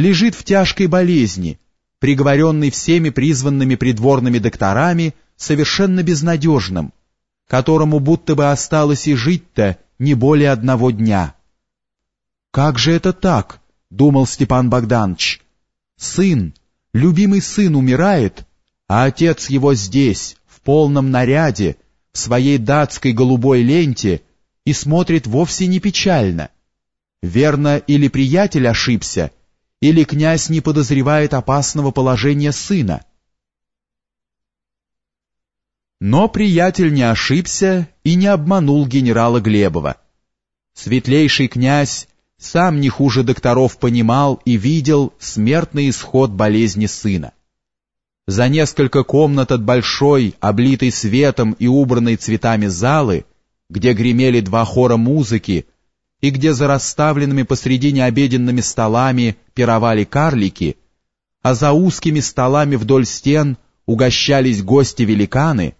лежит в тяжкой болезни, приговоренный всеми призванными придворными докторами совершенно безнадежным, которому будто бы осталось и жить-то не более одного дня. «Как же это так?» — думал Степан Богданович. «Сын, любимый сын умирает, а отец его здесь, в полном наряде, в своей датской голубой ленте, и смотрит вовсе не печально. Верно, или приятель ошибся, или князь не подозревает опасного положения сына. Но приятель не ошибся и не обманул генерала Глебова. Светлейший князь сам не хуже докторов понимал и видел смертный исход болезни сына. За несколько комнат от большой, облитой светом и убранной цветами залы, где гремели два хора музыки, и где за расставленными посредине обеденными столами пировали карлики, а за узкими столами вдоль стен угощались гости-великаны,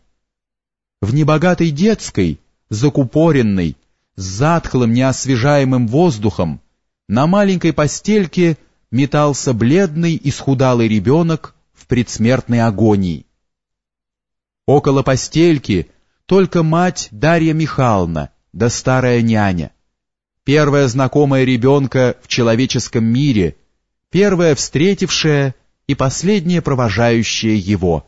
в небогатой детской, закупоренной, с затхлым неосвежаемым воздухом, на маленькой постельке метался бледный и схудалый ребенок в предсмертной агонии. Около постельки только мать Дарья Михайловна да старая няня первая знакомая ребенка в человеческом мире, первая встретившая и последняя провожающая его.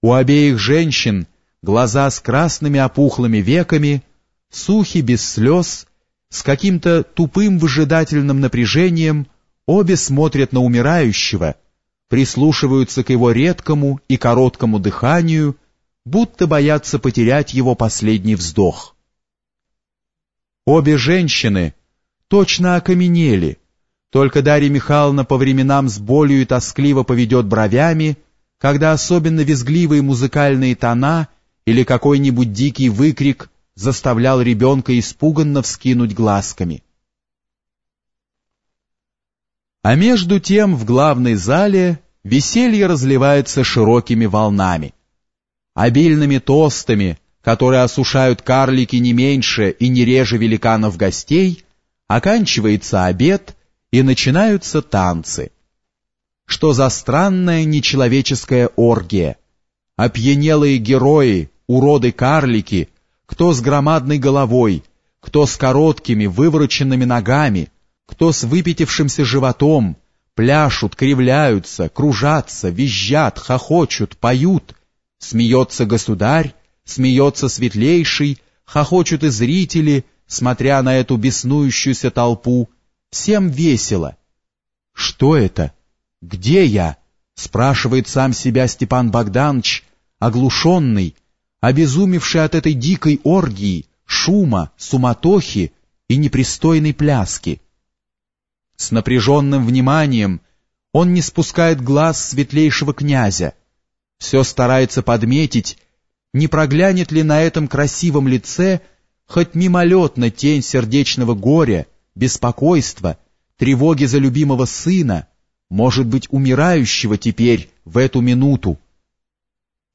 У обеих женщин глаза с красными опухлыми веками, сухи без слез, с каким-то тупым выжидательным напряжением обе смотрят на умирающего, прислушиваются к его редкому и короткому дыханию, будто боятся потерять его последний вздох. Обе женщины точно окаменели, только Дарья Михайловна по временам с болью и тоскливо поведет бровями, когда особенно визгливые музыкальные тона или какой-нибудь дикий выкрик заставлял ребенка испуганно вскинуть глазками. А между тем в главной зале веселье разливается широкими волнами. Обильными тостами, которые осушают карлики не меньше и не реже великанов гостей, оканчивается обед и начинаются танцы. Что за странная нечеловеческая оргия? Опьянелые герои, уроды-карлики, кто с громадной головой, кто с короткими вывороченными ногами, кто с выпятившимся животом, пляшут, кривляются, кружатся, визжат, хохочут, поют, смеется государь, смеется светлейший, хохочут и зрители, смотря на эту беснующуюся толпу. Всем весело. Что это? Где я? Спрашивает сам себя Степан Богданович, оглушенный, обезумевший от этой дикой оргии, шума, суматохи и непристойной пляски. С напряженным вниманием он не спускает глаз светлейшего князя, все старается подметить, не проглянет ли на этом красивом лице хоть мимолетно тень сердечного горя, беспокойства, тревоги за любимого сына, может быть, умирающего теперь в эту минуту.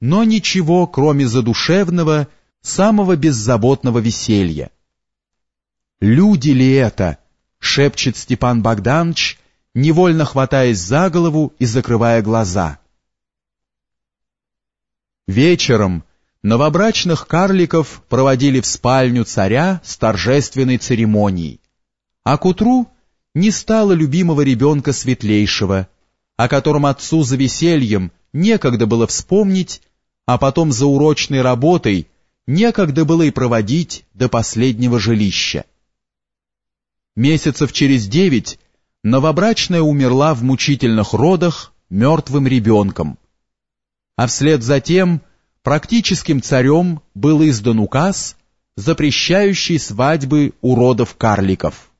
Но ничего, кроме задушевного, самого беззаботного веселья. «Люди ли это?» — шепчет Степан Богданович, невольно хватаясь за голову и закрывая глаза. Вечером, новобрачных карликов проводили в спальню царя с торжественной церемонией, а к утру не стало любимого ребенка светлейшего, о котором отцу за весельем некогда было вспомнить, а потом за урочной работой некогда было и проводить до последнего жилища. Месяцев через девять новобрачная умерла в мучительных родах мертвым ребенком, а вслед за тем – практическим царем был издан указ, запрещающий свадьбы уродов-карликов.